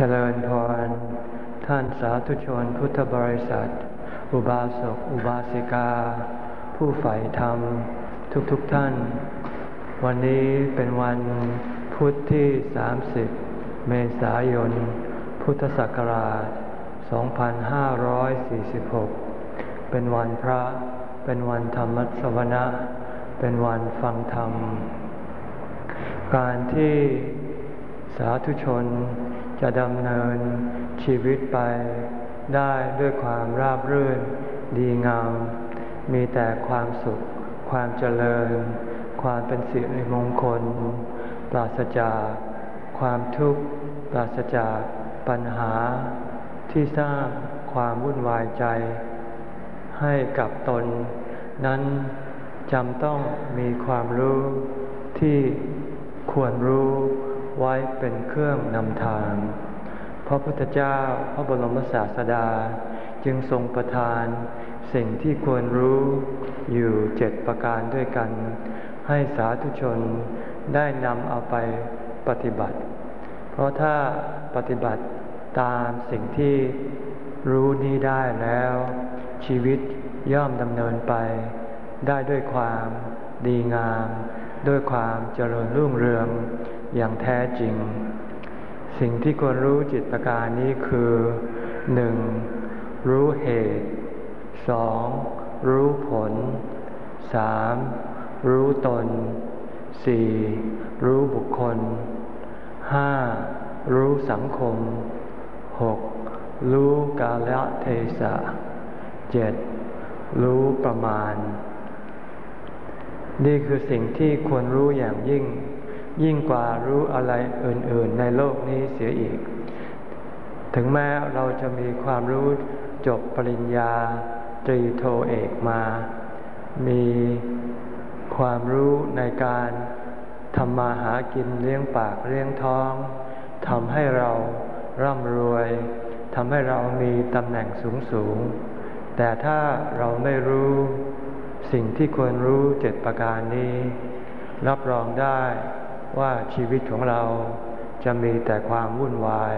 เจริญพร ท่านสาธุชนพุทธบริษัท อุบาสก อุบาสิกา ผู้ใฝ่ธรรม ทุกๆทท่าน วันนี้เป็นวันพุทธที่ 30 เมษายน พุทธศักราช 2546 เป็นวันพระ เป็นวันธรรมสวนะ เป็นวันฟังธรรม การที่สาธุชน จะดำเนินชีวิตไปได้ด้วยความราบรื่น ดีงาม มีแต่ความสุข ความเจริญ ความเป็นสิริมงคล ปราศจากความทุกข์ ปราศจากปัญหาที่สร้างความวุ่นวายใจ ให้กับตน นั้นจำต้องมีความรู้ที่ควรรู้ ไว้เป็นเครื่องนำทาง พระพุทธเจ้าพระบรมศาสดา จึงทรงประทาน สิ่งที่ควรรู้อยู่เจ็ดประการด้วยกัน ให้สาธุชนได้นำเอาไปปฏิบัติ เพราะถ้าปฏิบัติตามสิ่งที่รู้นี้ได้แล้ว ชีวิตย่อมดำเนินไป ได้ด้วยความดีงาม ด้วยความเจริญรุ่งเรือง อย่างแท้จริง สิ่งที่ควรรู้จิตประการนี้คือหนึ่งรู้เหตุสองรู้ผลสามรู้ตนสี่รู้บุคคลห้ารู้สังคมหกรู้กาลเทศะเจ็ดรู้ประมาณ นี่คือสิ่งที่ควรรู้อย่างยิ่ง ยิ่งกว่ารู้อะไรอื่น ๆ ในโลกนี้เสียอีก ถึงแม้เราจะมีความรู้จบปริญญาตรีโทเอกมา มีความรู้ในการทำมาหากินเลี้ยงปากเลี้ยงท้องทำให้เราร่ำรวยทำให้เรามีตำแหน่งสูงสูง แต่ถ้าเราไม่รู้สิ่งที่ควรรู้เจ็ดประการนี้ รับรองได้ ว่าชีวิตของเราจะมีแต่ความวุ่นวาย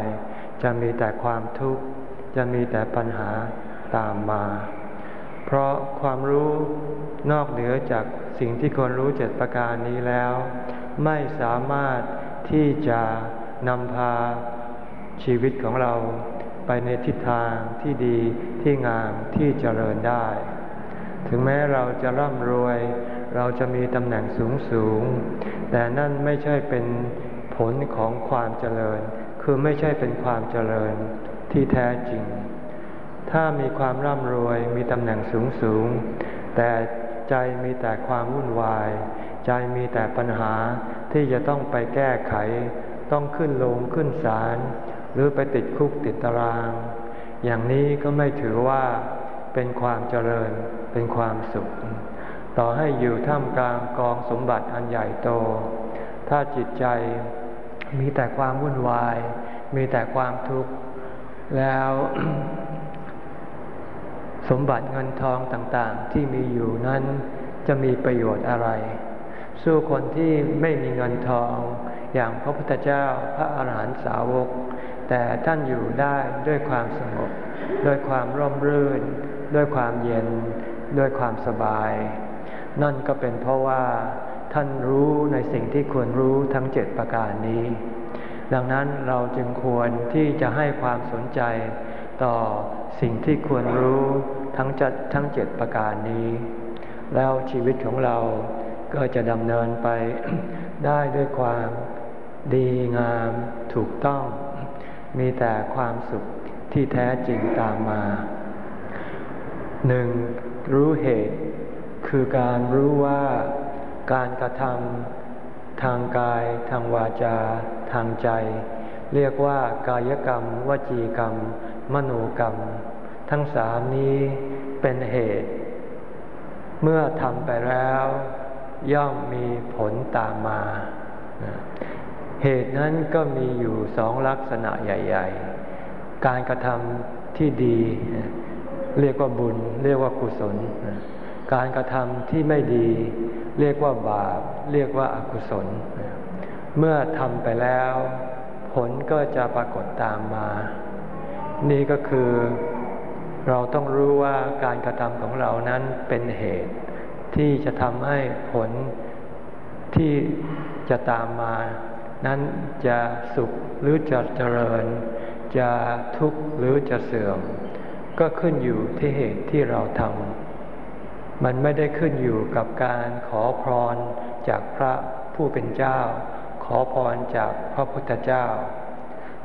จะมีแต่ความทุกข์ จะมีแต่ปัญหาตามมา เพราะความรู้นอกเหนือจากสิ่งที่ควรรู้เจ็ดประการนี้แล้ว ไม่สามารถที่จะนำพาชีวิตของเราไปในทิศทางที่ดีที่งามที่เจริญได้ ถึงแม้เราจะร่ำรวย เราจะมีตำแหน่งสูงสูง แต่นั่นไม่ใช่เป็นผลของความเจริญ คือไม่ใช่เป็นความเจริญที่แท้จริง ถ้ามีความร่ำรวยมีตำแหน่งสูงสูง แต่ใจมีแต่ความวุ่นวาย ใจมีแต่ปัญหาที่จะต้องไปแก้ไข ต้องขึ้นลงขึ้นศาลหรือไปติดคุกติดตาราง อย่างนี้ก็ไม่ถือว่าเป็นความเจริญเป็นความสุข ต่อให้อยู่ท่ามกลางกองสมบัติอันใหญ่โต ถ้าจิตใจมีแต่ความวุ่นวาย มีแต่ความทุกข์ แล้วสมบัติเงินทองต่างๆ ที่มีอยู่นั้นจะมีประโยชน์อะไร สู้คนที่ไม่มีเงินทอง อย่างพระพุทธเจ้าพระอาหารหันตสาวก แต่ท่านอยู่ได้ด้วยความสงบ ด้วยความร่มรื่น ด้วยความเย็น ด้วยความสบาย นั่นก็เป็นเพราะว่าท่านรู้ในสิ่งที่ควรรู้ทั้งเจ็ดประการนี้ ดังนั้นเราจึงควรที่จะให้ความสนใจต่อสิ่งที่ควรรู้ทั้งจัดทั้งเจ็ดประการนี้ แล้วชีวิตของเราก็จะดำเนินไปได้ด้วยความดีงามถูกต้อง มีแต่ความสุขที่แท้จริงตามมาหนึ่งรู้เหตุ คือการรู้ว่าการกระทำทางกาย ทางวาจา ทางใจ เรียกว่ากายกรรม วจีกรรม มโนกรรม ทั้งสามนี้เป็นเหตุ เมื่อทำไปแล้ว ย่อมมีผลตามมา เหตุนั้นก็มีอยู่สองลักษณะใหญ่ ๆ การกระทำที่ดี เรียกว่าบุญ เรียกว่ากุศล การกระทำที่ไม่ดี เรียกว่าบาป เรียกว่าอากุศล เมื่อทำไปแล้วผผลก็จะปรากฏตามมา นี่ก็คือเราต้องรู้ว่าการกระทำของเรานั้นเป็นเหตุ ที่จะทำให้ผลที่จะตามมา นั้นจะสุขหรือจะเจริญ จะทุกข์หรือจะเสื่อม ก็ขึ้นอยู่ที่เหตุที่เราทำ มันไม่ได้ขึ้นอยู่กับการขอพรจากพระผู้เป็นเจ้า ขอพรจากพระพุทธเจ้า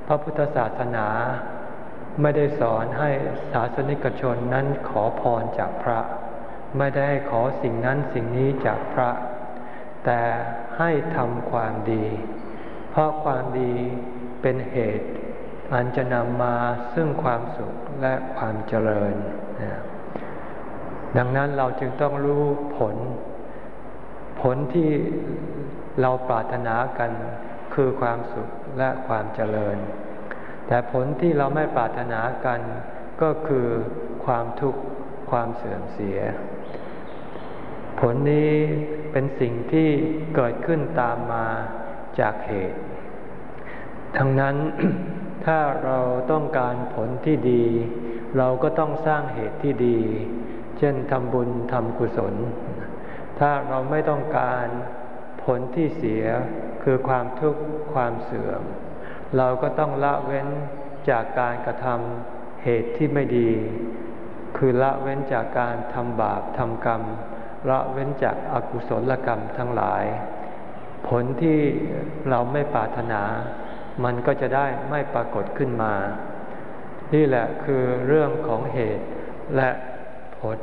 พระพุทธศาสนาไม่ได้สอนให้ศาสนิกชนนั้นขอพรจากพระ ไม่ได้ขอสิ่งนั้นสิ่งนี้จากพระ แต่ให้ทำความดี เพราะความดีเป็นเหตุ อันจะนำมาซึ่งความสุขและความเจริญ ดังนั้นเราจึงต้องรู้ผล ผลที่เราปรารถนากันคือความสุขและความเจริญ แต่ผลที่เราไม่ปรารถนากันก็คือความทุกข์ความเสื่อมเสีย ผลนี้เป็นสิ่งที่เกิดขึ้นตามมาจากเหตุ ทั้งนั้นถ้าเราต้องการผลที่ดี เราก็ต้องสร้างเหตุที่ดี เช่นทำบุญทำกุศล ถ้าเราไม่ต้องการผลที่เสียคือความทุกข์ความเสื่อม เราก็ต้องละเว้นจากการกระทำเหตุที่ไม่ดี คือละเว้นจากการทำบาปทำกรรม ละเว้นจากอากุศลกรรมทั้งหลาย ผลที่เราไม่ปรารถนา มันก็จะได้ไม่ปรากฏขึ้นมา นี่แหละคือเรื่องของเหตุและ ล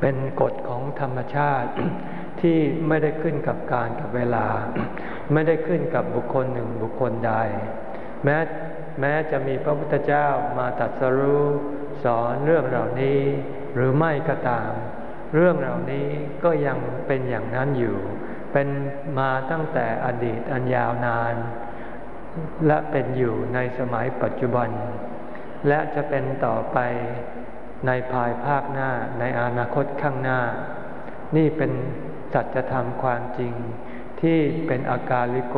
เป็นกฎของธรรมชาติที่ไม่ได้ขึ้นกับการกับเวลา ไม่ได้ขึ้นกับบุคคลหนึ่งบุคคลใด แม้แม้จะมีพระพุทธเจ้ามาตรัสรู้สอนเรื่องเหล่านี้หรือไม่ก็ตาม เรื่องเหล่านี้ก็ยังเป็นอย่างนั้นอยู่ เป็นมาตั้งแต่อดีตอันยาวนาน และเป็นอยู่ในสมัยปัจจุบัน และจะเป็นต่อไป ในภายภาคหน้าในอนาคตข้างหน้า นี่เป็นสัจธรรมความจริง ที่เป็นอาการลิโก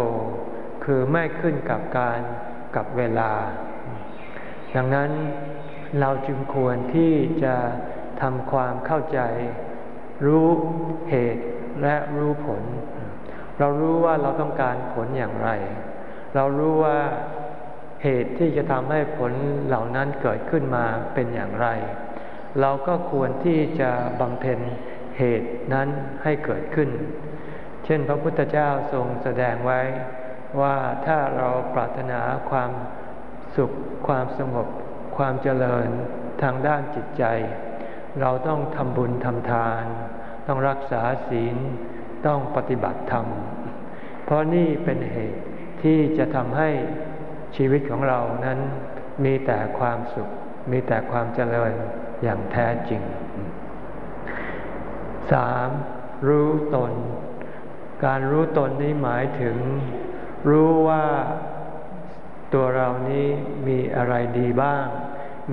คือไม่ขึ้นกับการกับเวลา ดังนั้นเราจึงควรที่จะทำความเข้าใจ รู้เหตุและรู้ผล เรารู้ว่าเราต้องการผลอย่างไร เรารู้ว่าเหตุที่จะทำให้ผลเหล่านั้นเกิดขึ้นมาเป็นอย่างไร เราก็ควรที่จะบำเพ็ญเหตุนั้นให้เกิดขึ้น เช่นพระพุทธเจ้าทรงแสดงไว้ว่าถ้าเราปรารถนาความสุข ความสงบ ความเจริญทางด้านจิตใจ เราต้องทำบุญทำทาน ต้องรักษาศีล ต้องปฏิบัติธรรม เพราะนี่เป็นเหตุที่จะทำให้ชีวิตของเรานั้นมีแต่ความสุข มีแต่ความเจริญ อย่างแท้จริงสามรู้ตน การรู้ตนนี้หมายถึง รู้ว่าตัวเรานี้มีอะไรดีบ้าง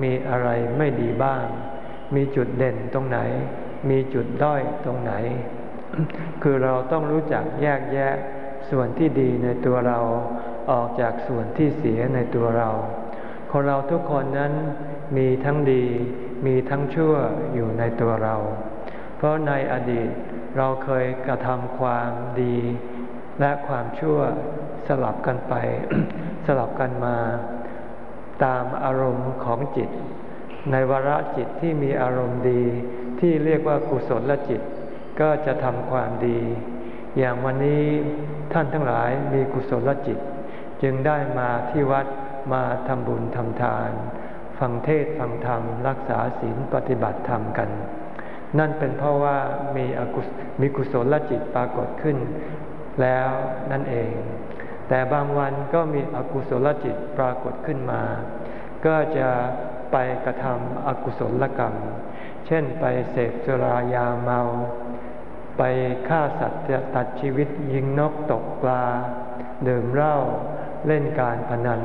มีอะไรไม่ดีบ้าง มีจุดเด่นตรงไหน มีจุดด้อยตรงไหน คือเราต้องรู้จักแยกแยะส่วนที่ดีในตัวเราออกจากส่วนที่เสียในตัวเรา คนเราทุกคนนั้นมีทั้งดี มีทั้งชั่วอยู่ในตัวเรา เพราะในอดีตเราเคยกระทำความดี และความชั่วสลับกันไป สลับกันมา ตามอารมณ์ของจิต ในวระจิตที่มีอารมณ์ดี ที่เรียกว่ากุศลจิต ก็จะทำความดี อย่างวันนี้ท่านทั้งหลายมีกุศลจิต จึงได้มาที่วัดมาทำบุญทำทาน ฟังเทศฟังธรรม รักษาศีลปฏิบัติธรรมกัน นั่นเป็นเพราะว่ามีอกุมีกุศลจิตปรากฏขึ้น แล้วนั่นเอง แต่บางวันก็มีอกุศลจิตปรากฏขึ้นมา ก็จะไปกระทำอกุศลกรรม เช่นไปเสพสุรายาเมา ไปฆ่าสัตว์ตัดชีวิตยิงนกตกปลาดื่มเหล้าเล่นการพนัน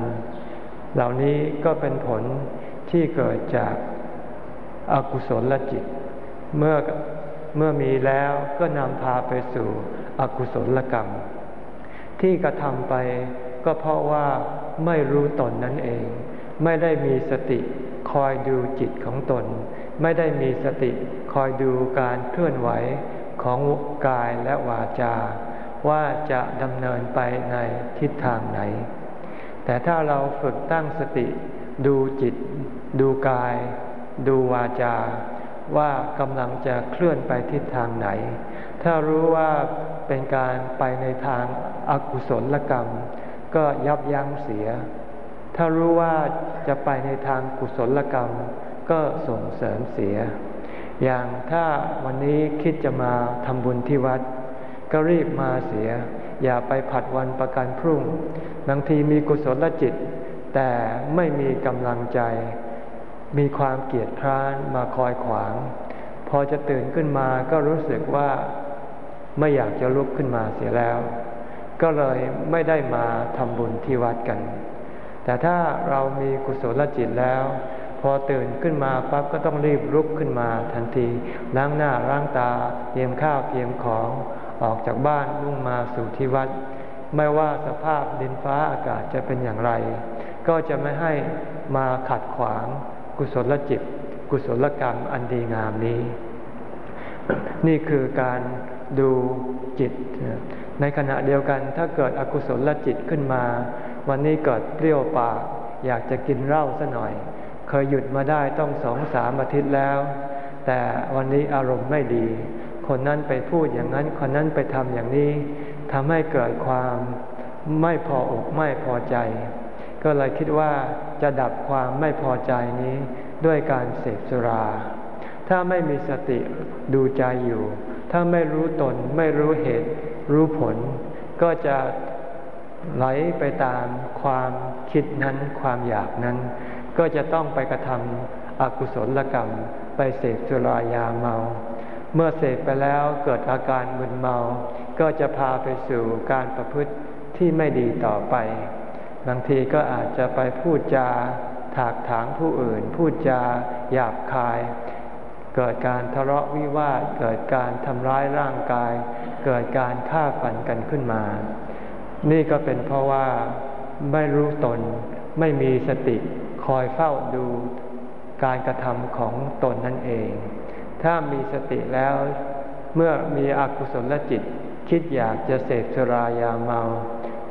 เหล่านี้ก็เป็นผลที่เกิดจากอากุศลลจิต เมื่อเมื่อมีแล้วก็นำพาไปสู่อกุศลกรรม ที่กระทำไปก็เพราะว่าไม่รู้ตนนั่นเอง ไม่ได้มีสติคอยดูจิตของตน ไม่ได้มีสติคอยดูการเคลื่อนไหวของกายและวาจา ว่าจะดำเนินไปในทิศทางไหน แต่ถ้าเราฝึกตั้งสติ ดูจิต ดูกาย ดูวาจา ว่ากำลังจะเคลื่อนไปทิศทางไหน ถ้ารู้ว่าเป็นการไปในทางอากุศลกรรม ก็ยับยั้งเสีย ถ้ารู้ว่าจะไปในทางกุศลกรรม ก็ส่งเสริมเสีย อย่างถ้าวันนี้คิดจะมาทำบุญที่วัด ก็รีบมาเสีย อย่าไปผัดวันประกันพรุ่ง บางทีมีกุศลจิต แต่ไม่มีกำลังใจ มีความเกียจคร้านมาคอยขวาง พอจะตื่นขึ้นมาก็รู้สึกว่าไม่อยากจะลุกขึ้นมาเสียแล้ว ก็เลยไม่ได้มาทำบุญที่วัดกัน แต่ถ้าเรามีกุศลจิตแล้ว พอตื่นขึ้นมาปั๊บก็ต้องรีบลุกขึ้นมาทันที ล้างหน้าล้างตาเตรียมข้าวเตรียมของ ออกจากบ้านมุ่งมาสู่ที่วัด ไม่ว่าสภาพดินฟ้าอากาศจะเป็นอย่างไร ก็จะไม่ให้มาขัดขวางกุศลจิต กุศลกรรมอันดีงามนี้ นี่คือการดูจิต ในขณะเดียวกันถ้าเกิดอกุศลจิตขึ้นมา วันนี้เกิดเปรี้ยวปาก อยากจะกินเหล้าซะหน่อย เคยหยุดมาได้ต้องสองสามอาทิตย์แล้ว แต่วันนี้อารมณ์ไม่ดี คนนั้นไปพูดอย่างนั้น คนนั้นไปทำอย่างนี้ทำให้เกิดความไม่พออกไม่พอใจ ก็เลยคิดว่าจะดับความไม่พอใจนี้ด้วยการเสพสุรา ถ้าไม่มีสติดูใจอยู่ ถ้าไม่รู้ตนไม่รู้เหตุ รู้ผล ก็จะไหลไปตามความคิดนั้นความอยากนั้น ก็จะต้องไปกระทำอกุศลกรรม ไปเสพสุรายาเมา เมื่อเสพไปแล้วเกิดอาการมึนเมา ก็จะพาไปสู่การประพฤติที่ไม่ดีต่อไป บางทีก็อาจจะไปพูดจาถากถางผู้อื่น พูดจาหยาบคาย เกิดการทะเลาะวิวาท เกิดการทำร้ายร่างกาย เกิดการฆ่าฟันกันขึ้นมา นี่ก็เป็นเพราะว่าไม่รู้ตน ไม่มีสติคอยเฝ้าดูการกระทำของตนนั่นเอง ถ้ามีสติแล้ว เมื่อมีอกุศลจิต คิดอยากจะเสพสรายาเมา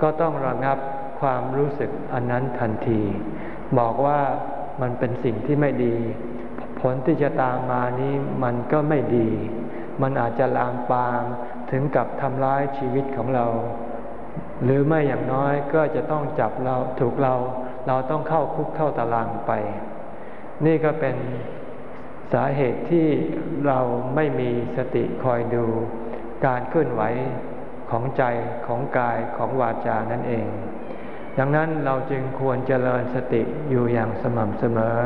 ก็ต้องระงับความรู้สึกอันนั้นทันที บอกว่ามันเป็นสิ่งที่ไม่ดี ผลที่จะตามมานี้มันก็ไม่ดี มันอาจจะลามปามถึงกับทำร้ายชีวิตของเรา หรือไม่อย่างน้อยก็จะต้องจับเราถูกเรา เราต้องเข้าคุกเข้าตารางไป นี่ก็เป็น สาเหตุที่เราไม่มีสติคอยดู การเคลื่อนไหวของใจของกายของวาจานั่นเอง ดังนั้นเราจึงควรเจริญสติอยู่อย่างสม่ำเสมอ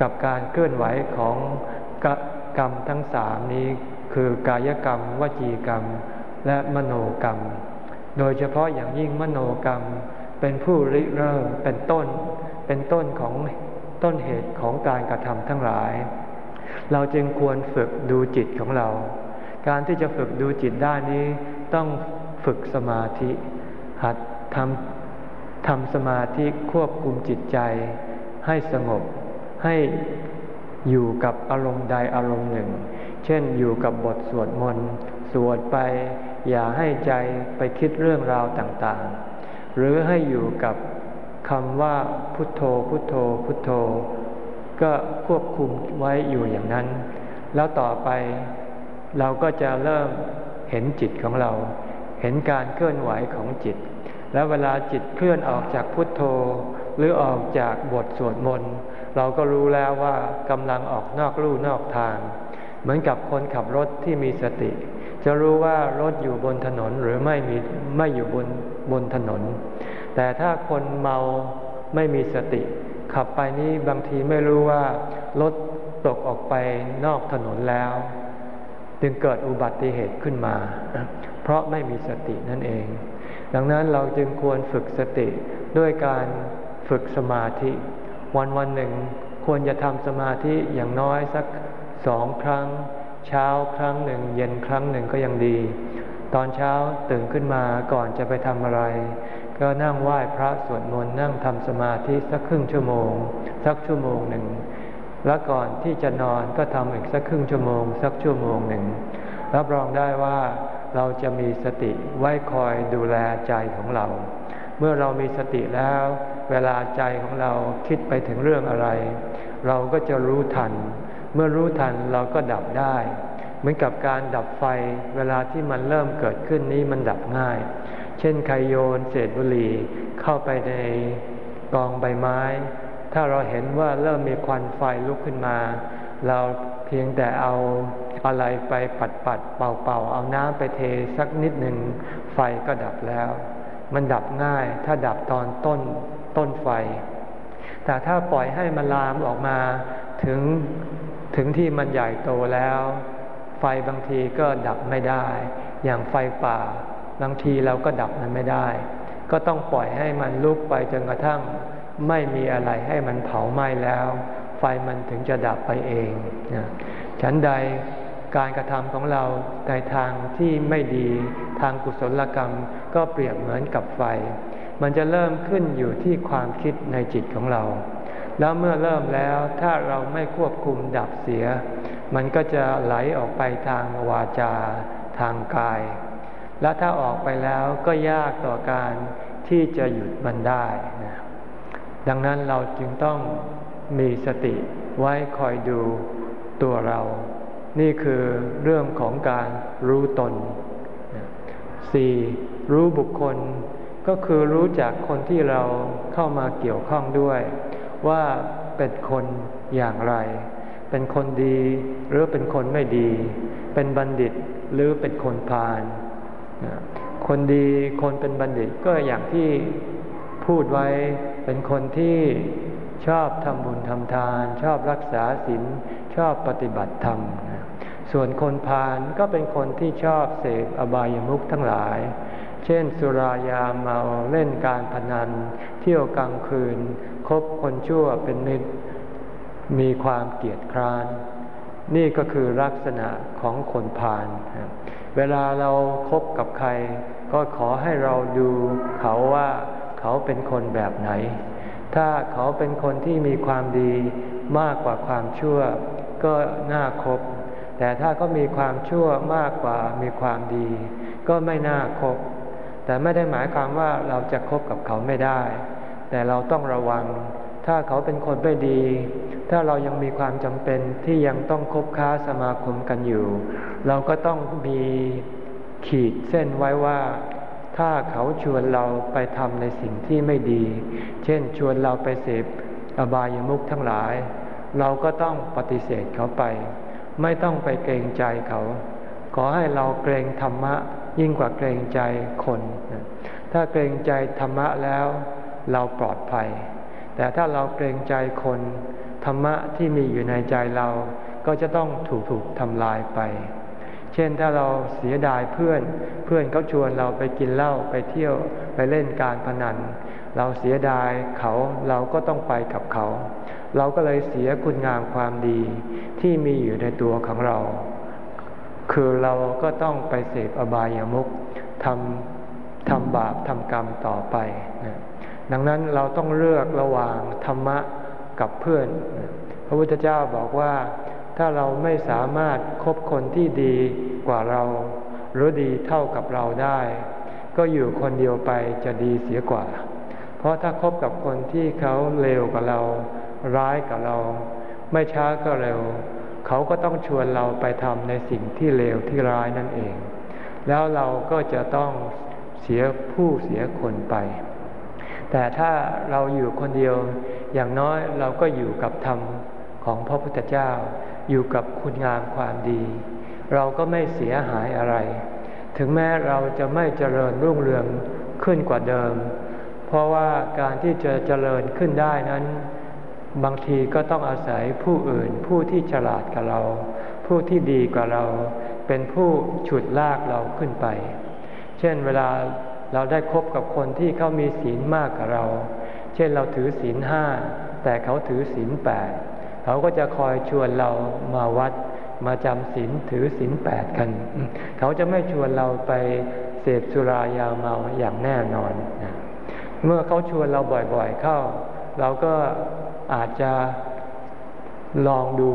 กับการเคลื่อนไหวของกรรมทั้งสามนี้ คือกายกรรม วจีกรรม และมโนกรรม โดยเฉพาะอย่างยิ่งมโนกรรมเป็นผู้ริเริ่มเป็นต้น เป็นต้นของต้นเหตุของการกระทำทั้งหลาย เราจึงควรฝึกดูจิตของเรา การที่จะฝึกดูจิตได้นี้ต้องฝึกสมาธิ หัดทำทำสมาธิควบคุมจิตใจ ให้สงบ ให้อยู่กับอารมณ์ใดอารมณ์หนึ่ง เช่นอยู่กับบทสวดมนต์สวดไป อย่าให้ใจไปคิดเรื่องราวต่างๆ หรือให้อยู่กับคำว่าพุทโธพุทโธพุทโธ ก็ควบคุมไว้อยู่อย่างนั้น แล้วต่อไปเราก็จะเริ่มเห็นจิตของเรา เห็นการเคลื่อนไหวของจิต แล้วเวลาจิตเคลื่อนออกจากพุทโธ หรือออกจากบทสวดมนต์เราก็รู้แล้วว่ากำลังออกนอกลู่นอกทาง เหมือนกับคนขับรถที่มีสติ จะรู้ว่ารถอยู่บนถนนหรือไม่มีไม่อยู่บนบนถนน แต่ถ้าคนเมาไม่มีสติ ขับไปนี้บางทีไม่รู้ว่ารถตกออกไปนอกถนนแล้ว จึงเกิดอุบัติเหตุขึ้นมา เพราะไม่มีสตินั่นเอง ดังนั้นเราจึงควรฝึกสติด้วยการฝึกสมาธิ วันวันหนึ่งควรจะทำสมาธิอย่างน้อยสักสองครั้ง เช้าครั้งหนึ่ง เย็นครั้งหนึ่งก็ยังดี ตอนเช้าตื่นขึ้นมาก่อนจะไปทำอะไร ก็นั่งไหว้พระสวดมนต์นั่งทำสมาธิสักครึ่งชั่วโมง สักชั่วโมงหนึ่ง แล้วก่อนที่จะนอนก็ทำอีกสักครึ่งชั่วโมง สักชั่วโมงหนึ่งรับรองได้ว่าเราจะมีสติไว้คอยดูแลใจของเรา เมื่อเรามีสติแล้ว เวลาใจของเราคิดไปถึงเรื่องอะไร เราก็จะรู้ทัน เมื่อรู้ทันเราก็ดับได้ เหมือนกับการดับไฟ เวลาที่มันเริ่มเกิดขึ้นนี้มันดับง่าย เช่นใครโยนเศษบุหรี่เข้าไปในกองใบไม้ ถ้าเราเห็นว่าเริ่มมีควันไฟลุกขึ้นมา เราเพียงแต่เอาอะไรไปปัดปัดเป่าเป่าเอาน้ำไปเทสักนิดหนึ่งไฟก็ดับแล้ว มันดับง่ายถ้าดับตอนต้นต้นไฟ แต่ถ้าปล่อยให้มันลามออกมาถึงถึงที่มันใหญ่โตแล้ว ไฟบางทีก็ดับไม่ได้ อย่างไฟป่า บางทีเราก็ดับมันไม่ได้ ก็ต้องปล่อยให้มันลุกไปจนกระทั่งไม่มีอะไรให้มันเผาไหม้แล้ว ไฟมันถึงจะดับไปเองฉันใดการกระทำของเราในทางที่ไม่ดีทางกุศลกรรมก็เปรียบเหมือนกับไฟ มันจะเริ่มขึ้นอยู่ที่ความคิดในจิตของเรา แล้วเมื่อเริ่มแล้วถ้าเราไม่ควบคุมดับเสีย มันก็จะไหลออกไปทางวาจา ทางกาย และถ้าออกไปแล้วก็ยากต่อการที่จะหยุดมันได้นะดังนั้นเราจึงต้องมีสติไว้คอยดูตัวเรา นี่คือเรื่องของการรู้ตนสี่รู้บุคคลก็คือรู้จักคนที่เราเข้ามาเกี่ยวข้องด้วย ว่าเป็นคนอย่างไร เป็นคนดีหรือเป็นคนไม่ดี เป็นบัณฑิตหรือเป็นคนพาล คนดีคนเป็นบัณฑิตก็อย่างที่พูดไว้เป็นคนที่ชอบทำบุญทำทาน ชอบรักษาศีลชอบปฏิบัติธรรม ส่วนคนพาลก็เป็นคนที่ชอบเสพอบายามุขทั้งหลาย เช่น สุรายาเมาเล่นการพนัน เที่ยวกลางคืน คบคนชั่วเป็นมิตรมีความเกียดคร้าน นี่ก็คือลักษณะของคนพาล เวลาเราครบกับใคร ก็ขอให้เราดูเขาว่าเขาเป็นคนแบบไหน ถ้าเขาเป็นคนที่มีความดีมากกว่าความชั่ว ก็น่าคบ แต่ถ้าก็มีความชั่วมากกว่ามีความดี ก็ไม่น่าคบ แต่ไม่ได้หมายความว่าเราจะคบกับเขาไม่ได้ แต่เราต้องระวัง ถ้าเขาเป็นคนไม่ดี ถ้าเรายังมีความจำเป็นที่ยังต้องคบค้าสมาคมกันอยู่ เราก็ต้องมีขีดเส้นไว้ว่า ถ้าเขาชวนเราไปทำในสิ่งที่ไม่ดี เช่นชวนเราไปเสพอบายามุขทั้งหลาย เราก็ต้องปฏิเสธเขาไป ไม่ต้องไปเกรงใจเขา ขอให้เราเกรงธรรมะยิ่งกว่าเกรงใจคน ถ้าเกรงใจธรรมะแล้วเราปลอดภัย แต่ถ้าเราเกรงใจคน ธรรมะที่มีอยู่ในใจเราก็จะต้องถูกถูกทำลายไป เช่นถ้าเราเสียดายเพื่อน เพื่อนเขาชวนเราไปกินเหล้าไปเที่ยวไปเล่นการพนัน เราเสียดายเขาเราก็ต้องไปกับเขา เราก็เลยเสียคุณงามความดีที่มีอยู่ในตัวของเรา คือเราก็ต้องไปเสพอบายามุขทำทำบาปทำกรรมต่อไป ดังนั้นเราต้องเลือกระหว่างธรรมะ กับเพื่อน พระพุทธเจ้าบอกว่าถ้าเราไม่สามารถคบคนที่ดีกว่าเรา หรือดีเท่ากับเราได้ ก็อยู่คนเดียวไปจะดีเสียกว่า เพราะถ้าคบกับคนที่เขาเลวกว่าเรา ร้ายกับเรา ไม่ช้าก็เร็ว เขาก็ต้องชวนเราไปทำในสิ่งที่เลวที่ร้ายนั่นเอง แล้วเราก็จะต้องเสียผู้เสียคนไป แต่ถ้าเราอยู่คนเดียว อย่างน้อยเราก็อยู่กับธรรมของพระพุทธเจ้า อยู่กับคุณงามความดี เราก็ไม่เสียหายอะไร ถึงแม้เราจะไม่เจริญรุ่งเรืองขึ้นกว่าเดิม เพราะว่าการที่จะเจริญขึ้นได้นั้น บางทีก็ต้องอาศัยผู้อื่นผู้ที่ฉลาดกว่าเรา ผู้ที่ดีกว่าเรา เป็นผู้ฉุดลากเราขึ้นไป เช่นเวลาเราได้คบกับคนที่เขามีศีลมากกว่าเรา ช่นเราถือศีลห้าแต่เขาถือศีลแปดเขาก็จะคอยชวนเรามาวัดมาจำศีลถือศีลแปดกัน เขาจะไม่ชวนเราไปเสพสุรายาเมาอย่างแน่นอน เมื่อเขาชวนเราบ่อยๆเข้า เราก็อาจจะลองดู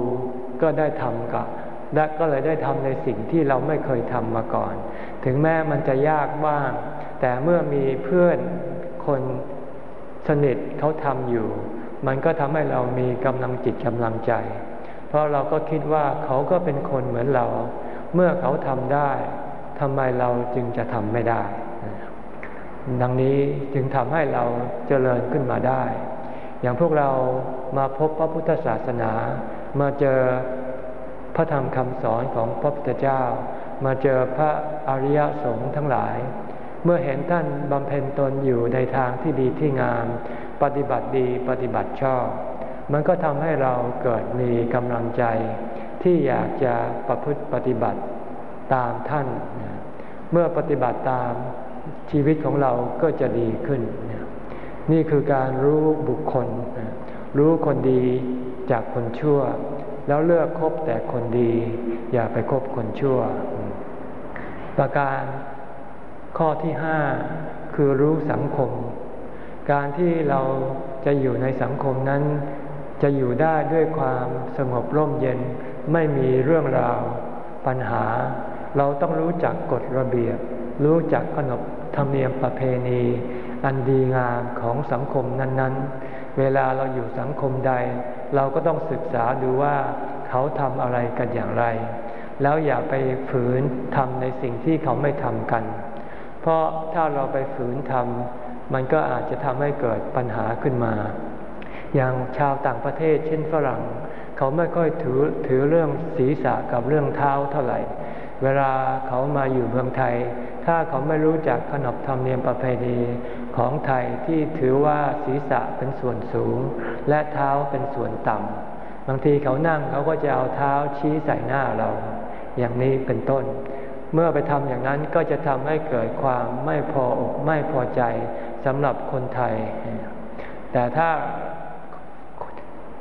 ก็ได้ทำกับและก็เลยได้ทำในสิ่งที่เราไม่เคยทำมาก่อน ถึงแม้มันจะยากบ้าง แต่เมื่อมีเพื่อนคน สนิทเขาทำอยู่ มันก็ทำให้เรามีกำลังจิตกำลังใจ เพราะเราก็คิดว่าเขาก็เป็นคนเหมือนเรา เมื่อเขาทำได้ทำไมเราจึงจะทำไม่ได้ ดังนี้จึงทำให้เราเจริญขึ้นมาได้ อย่างพวกเรามาพบพระพุทธศาสนา มาเจอพระธรรมคำสอนของพระพุทธเจ้า มาเจอพระอริยสงฆ์ทั้งหลาย เมื่อเห็นท่านบำเพ็ญตนอยู่ในทางที่ดีที่งาม ปฏิบัติดีปฏิบัติชอบ มันก็ทำให้เราเกิดมีกำลังใจ ที่อยากจะประพฤติปฏิบัติตามท่าน เมื่อปฏิบัติตามชีวิตของเราก็จะดีขึ้น นี่คือการรู้บุคคล รู้คนดีจากคนชั่ว แล้วเลือกคบแต่คนดี อย่าไปคบคนชั่ว ประการ ข้อที่ห้าคือรู้สังคม การที่เราจะอยู่ในสังคมนั้น จะอยู่ได้ด้วยความสงบร่มเย็น ไม่มีเรื่องราวปัญหา เราต้องรู้จักกฎระเบียบ รู้จักขนบธรรมเนียมประเพณี อันดีงามของสังคมนั้นๆ เวลาเราอยู่สังคมใด เราก็ต้องศึกษาดูว่าเขาทำอะไรกันอย่างไร แล้วอย่าไปฝืนทำในสิ่งที่เขาไม่ทำกัน เพราะถ้าเราไปฝืนทำมันก็อาจจะทำให้เกิดปัญหาขึ้นมา อย่างชาวต่างประเทศเช่นฝรั่ง เขาไม่ค่อยถือถือเรื่องศีรษะกับเรื่องเท้าเท่าไหร่ เวลาเขามาอยู่เมืองไทย ถ้าเขาไม่รู้จักขนบธรรมเนียมประเพณีของไทยที่ถือว่าศีรษะเป็นส่วนสูง และเท้าเป็นส่วนต่ำบางทีเขานั่งเขาก็จะเอาเท้าชี้ใส่หน้าเรา อย่างนี้เป็นต้น เมื่อไปทำอย่างนั้นก็จะทำให้เกิดความไม่พออกไม่พอใจสำหรับคนไทย แต่ถ้า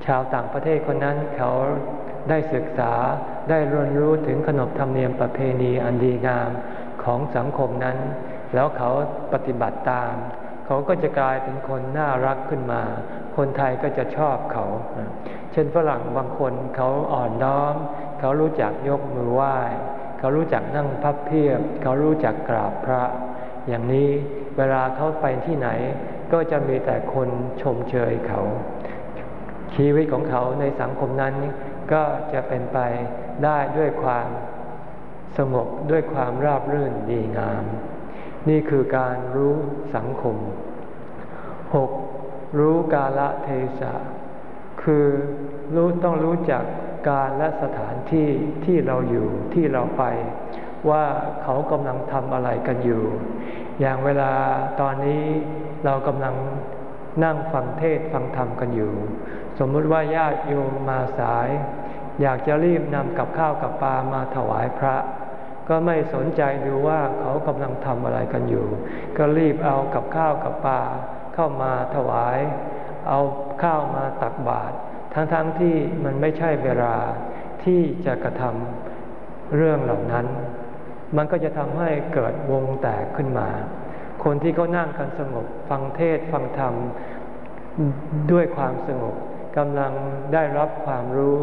ชาวต่างประเทศคนนั้นเขาได้ศึกษาได้เรียนรู้ถึงขนบธรรมเนียมประเพณีอันดีงามของสังคมนั้น แล้วเขาปฏิบัติตาม เขาก็จะกลายเป็นคนน่ารักขึ้นมา คนไทยก็จะชอบเขา เช่นฝรั่งบางคนเขาอ่อนน้อม เขารู้จักยกมือไหว้ เขารู้จักนั่งพับเพียบ เขารู้จักกราบพระ อย่างนี้เวลาเขาไปที่ไหน ก็จะมีแต่คนชมเชยเขา ชีวิตของเขาในสังคมนั้นก็จะเป็นไปได้ด้วยความสงบด้วยความราบรื่นดีงาม นี่คือการรู้สังคม 6. รู้กาละเทศะ คือรู้ต้องรู้จัก การและสถานที่ที่เราอยู่ที่เราไป ว่าเขากำลังทำอะไรกันอยู่ อย่างเวลาตอนนี้เรากำลังนั่งฟังเทศฟังธรรมกันอยู่ สมมุติว่าญาติโยมมาสาย อยากจะรีบนำกับข้าวกับปลามาถวายพระ ก็ไม่สนใจดูว่าเขากำลังทำอะไรกันอยู่ ก็รีบเอากับข้าวกับปลาเข้ามาถวาย เอาข้าวมาตักบาตร ทั้งๆทที่มันไม่ใช่เวลาที่จะกระทำเรื่องเหล่านั้น มันก็จะทำให้เกิดวงแตกขึ้นมา คนที่เขานั่งกันสงบฟังเทศฟังธรรมด้วยความสงบกำลังได้รับความรู้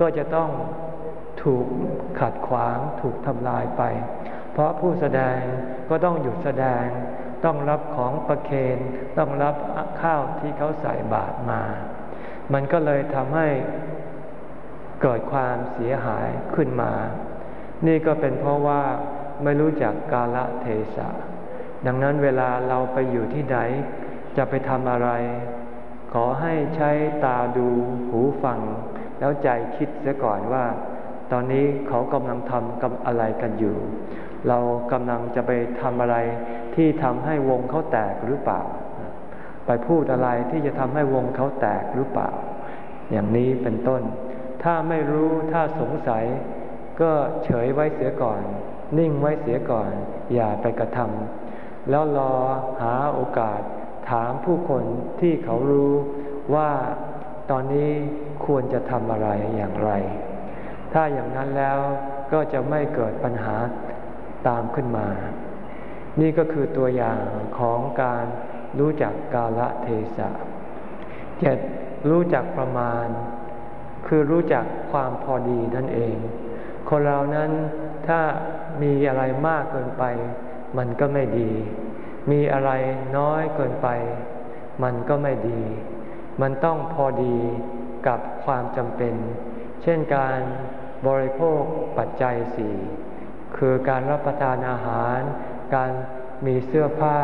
ก็จะต้องถูกขัดขวางถูกทำลายไป เพราะผู้แสดงก็ต้องหยุดแสดง ต้องรับของประเคนต้องรับข้าวที่เขาใส่บาตรมา มันก็เลยทำให้เกิดความเสียหายขึ้นมา นี่ก็เป็นเพราะว่าไม่รู้จักกาลเทศะ ดังนั้นเวลาเราไปอยู่ที่ไหน จะไปทำอะไร ขอให้ใช้ตาดูหูฟัง แล้วใจคิดเสียก่อนว่า ตอนนี้เขากำลังทำกับอะไรกันอยู่ เรากำลังจะไปทำอะไรที่ทำให้วงเขาแตกหรือเปล่า ไปพูดอะไรที่จะทำให้วงเขาแตกหรือเปล่า อย่างนี้เป็นต้น ถ้าไม่รู้ถ้าสงสัย ก็เฉยไว้เสียก่อน นิ่งไว้เสียก่อน อย่าไปกระทำแล้วรอหาโอกาส ถามผู้คนที่เขารู้ว่าตอนนี้ควรจะทำอะไรอย่างไร ถ้าอย่างนั้นแล้วก็จะไม่เกิดปัญหาตามขึ้นมา นี่ก็คือตัวอย่างของการ รู้จักกาลเทศะเจ็ดรู้จักประมาณ คือรู้จักความพอดีนั่นเอง คนเรานั้นถ้ามีอะไรมากเกินไป มันก็ไม่ดี มีอะไรน้อยเกินไป มันก็ไม่ดี มันต้องพอดีกับความจำเป็น เช่นการบริโภคปัจจัยสี่คือการรับประทานอาหาร การมีเสื้อผ้า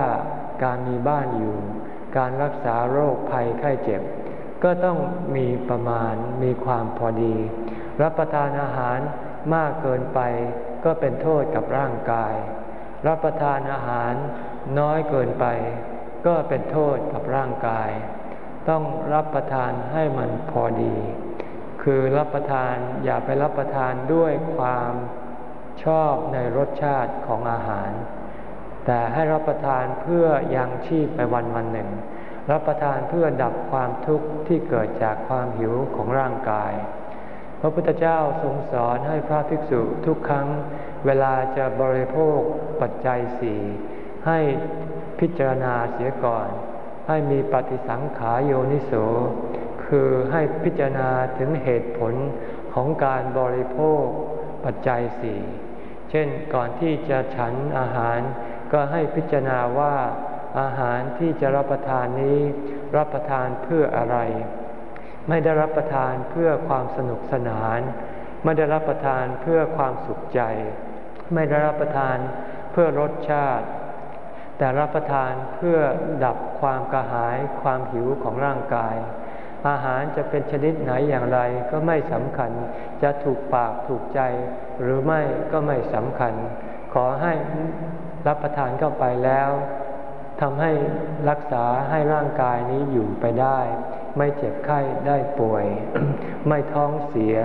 การมีบ้านอยู่ การรักษาโรคภัยไข้เจ็บ ก็ต้องมีประมาณมีความพอดี รับประทานอาหารมากเกินไปก็เป็นโทษกับร่างกาย รับประทานอาหารน้อยเกินไป ก็เป็นโทษกับร่างกาย ต้องรับประทานให้มันพอดี คือรับประทานอย่าไปรับประทานด้วยความชอบในรสชาติของอาหาร แต่ให้รับประทานเพื่อยังชีพไปวันวันหนึ่ง รับประทานเพื่อดับความทุกข์ที่เกิดจากความหิวของร่างกาย พระพุทธเจ้าทรงสอนให้พระภิกษุทุกครั้ง เวลาจะบริโภคปัจจัยสี่ให้พิจารณาเสียก่อน ให้มีปฏิสังขายโยนิโสคือให้พิจารณาถึงเหตุผลของการบริโภคปัจจัยสี่เช่นก่อนที่จะฉันอาหาร ก็ให้พิจารณาว่าอาหารที่จะรับประทานนี้ รับประทานเพื่ออะไร ไม่ได้รับประทานเพื่อความสนุกสนาน ไม่ได้รับประทานเพื่อความสุขใจ ไม่ได้รับประทานเพื่อรสชาติ แต่รับประทานเพื่อดับความกระหายความหิวของร่างกาย อาหารจะเป็นชนิดไหนอย่างไรก็ไม่สำคัญ จะถูกปากถูกใจ หรือไม่ก็ไม่สำคัญ ขอให้ รับประทานเข้าไปแล้วทำให้รักษาให้ร่างกายนี้อยู่ไปได้ ไม่เจ็บไข้ได้ป่วย ไม่ท้องเสีย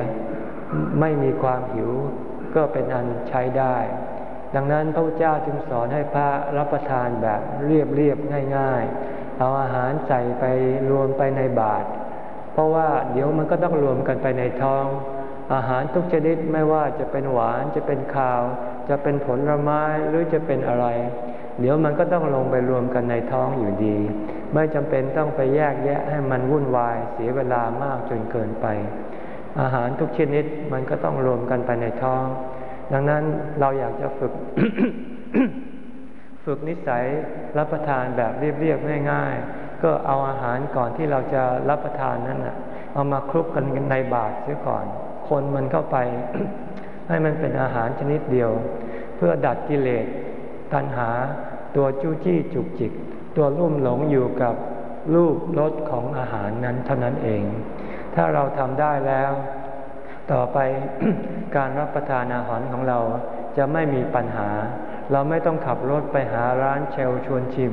ไม่มีความหิว ก็เป็นอันใช้ได้ ดังนั้นพระพุทธเจ้าจึงสอนให้พระรับประทานแบบเรียบเรียบง่าย ๆ เอาอาหารใส่ไปรวมไปในบาตรเพราะว่าเดี๋ยวมันก็ต้องรวมกันไปในท้อง อาหารทุกชนิดไม่ว่าจะเป็นหวานจะเป็นข้าว จะเป็นผลไม้หรือจะเป็นอะไร เดี๋ยวมันก็ต้องลงไปรวมกันในท้องอยู่ดี ไม่จำเป็นต้องไปแยกแยะให้มันวุ่นวาย เสียเวลามากจนเกินไป อาหารทุกชนิดมันก็ต้องรวมกันไปในท้อง ดังนั้นเราอยากจะฝึก ฝึกนิสัยรับประทานแบบเรียบๆง่ายๆ ก็เอาอาหารก่อนที่เราจะรับประทานนั้นนะเอามาคลุกกันในบาตรเสียก่อน คนมันเข้าไป ให้มันเป็นอาหารชนิดเดียว เพื่อดัดกิเลสตัณหาตัวจู้จี้จุกจิก ตัวรุ่มหลงอยู่กับรูปรสของอาหารนั้นเท่านั้นเอง ถ้าเราทำได้แล้ว ต่อไปการรับประทานอาหารของเราจะไม่มีปัญหา เราไม่ต้องขับรถไปหาร้านเชลชวนชิม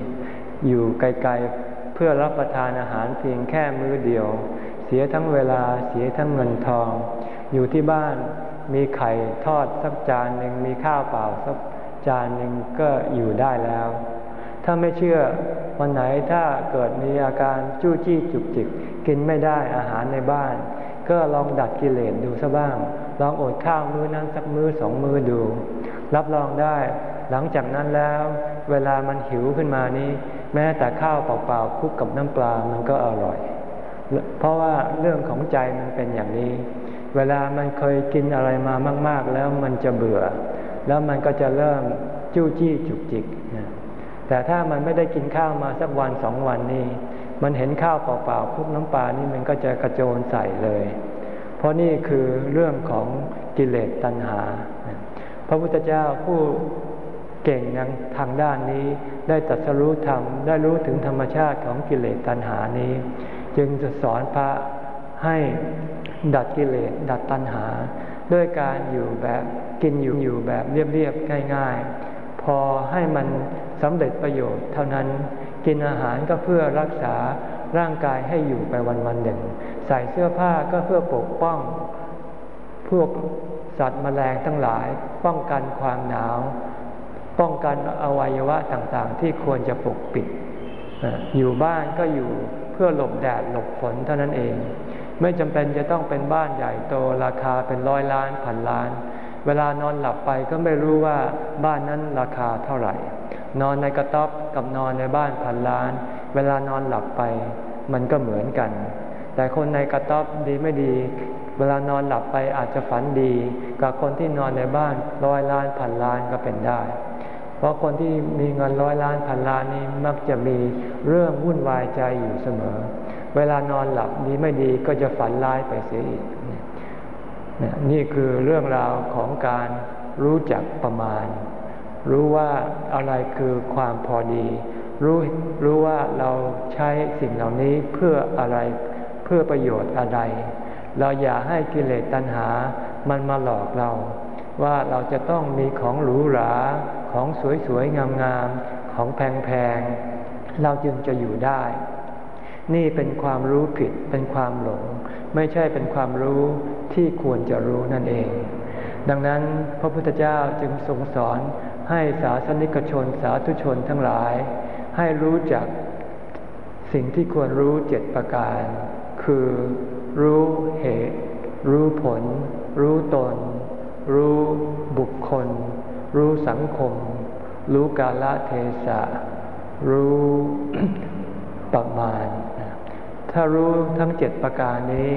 อยู่ไกลๆ เพื่อรับประทานอาหารเพียงแค่มื้อเดียว เสียทั้งเวลาเสียทั้งเงินทอง อยู่ที่บ้าน มีไข่ทอดสักจานหนึ่งมีข้าวเปล่าสักจานหนึ่งก็อยู่ได้แล้ว ถ้าไม่เชื่อวันไหนถ้าเกิดมีอาการจู้จี้จุกจิก กินไม่ได้อาหารในบ้าน ก็ลองดัดกิเลสดูซะบ้าง ลองอดข้าวมื้อนั้นสักมื้อสองมื้อดู รับรองได้ หลังจากนั้นแล้ว เวลามันหิวขึ้นมานี้ แม้แต่ข้าวเปล่าๆคลุกกับน้ำปลามันก็อร่อย เพราะว่าเรื่องของใจมันเป็นอย่างนี้ เวลามันเคยกินอะไรมามาก ๆ แล้วมันจะเบื่อ แล้วมันก็จะเริ่มจู้จี้จุกจิก แต่ถ้ามันไม่ได้กินข้าวมาสักวันสองวันนี้ มันเห็นข้าวเปล่าๆคลุกน้ำปลานี่มันก็จะกระโจนใส่เลย เพราะนี่คือเรื่องของกิเลสตัณหา พระพุทธเจ้าผู้เก่งยังทางด้านนี้ได้ตัดสรู้ธรรมได้รู้ถึงธรรมชาติของกิเลสตัณหานี้ จึงจะสอนพระให้ ดัดกิเลสดัดตัณหา ด้วยการอยู่แบบกินอยู่อยู่แบบเรียบๆง่ายๆ พอให้มันสำเร็จประโยชน์เท่านั้นกินอาหารก็เพื่อรักษาร่างกายให้อยู่ไปวันวันหนึ่ง ใส่เสื้อผ้าก็เพื่อปกป้อง พวกสัตว์แมลงทั้งหลาย ป้องกันความหนาว ป้องกันอวัยวะต่างๆ ที่ควรจะปกปิด อยู่บ้านก็อยู่เพื่อหลบแดดหลบฝนเท่านั้นเอง ไม่จำเป็นจะต้องเป็นบ้านใหญ่โตราคาเป็นร้อยล้านพันล้าน เวลานอนหลับไปก็ไม่รู้ว่าบ้านนั้นราคาเท่าไหร่ นอนในกระต๊อบกับนอนในบ้านพันล้าน เวลานอนหลับไป มันก็เหมือนกัน แต่คนในกระต๊อบดีไม่ดี เวลานอนหลับไปอาจจะฝันดีกับคนที่นอนในบ้านร้อยล้านพันล้านก็เป็นได้เพราะคนที่มีเงินร้อยล้านพันล้านนี้มักจะมีเรื่องวุ่นวายใจอยู่เสมอ เวลานอนหลับดีไม่ดีก็จะฝันร้ายไปเสียอีก นี่คือเรื่องราวของการรู้จักประมาณ รู้ว่าอะไรคือความพอดี รู้รู้ว่าเราใช้สิ่งเหล่านี้เพื่ออะไรเพื่อประโยชน์อะไร เราอย่าให้กิเลสตัณหามันมาหลอกเรา ว่าเราจะต้องมีของหรูหราของสวยๆงามๆของแพงๆเราจึงจะอยู่ได้ นี่เป็นความรู้ผิดเป็นความหลง ไม่ใช่เป็นความรู้ที่ควรจะรู้นั่นเอง ดังนั้นพระพุทธเจ้าจึงทรงสอนให้สาสนิกชนสาธุชนทั้งหลาย ให้รู้จักสิ่งที่ควรรู้เจ็ดประการ คือรู้เหตุ รู้ผล รู้ตน รู้บุคคล รู้สังคม รู้กาลเทศะ รู้ประมาณ ถ้ารู้ทั้งเจ็ดประการนี้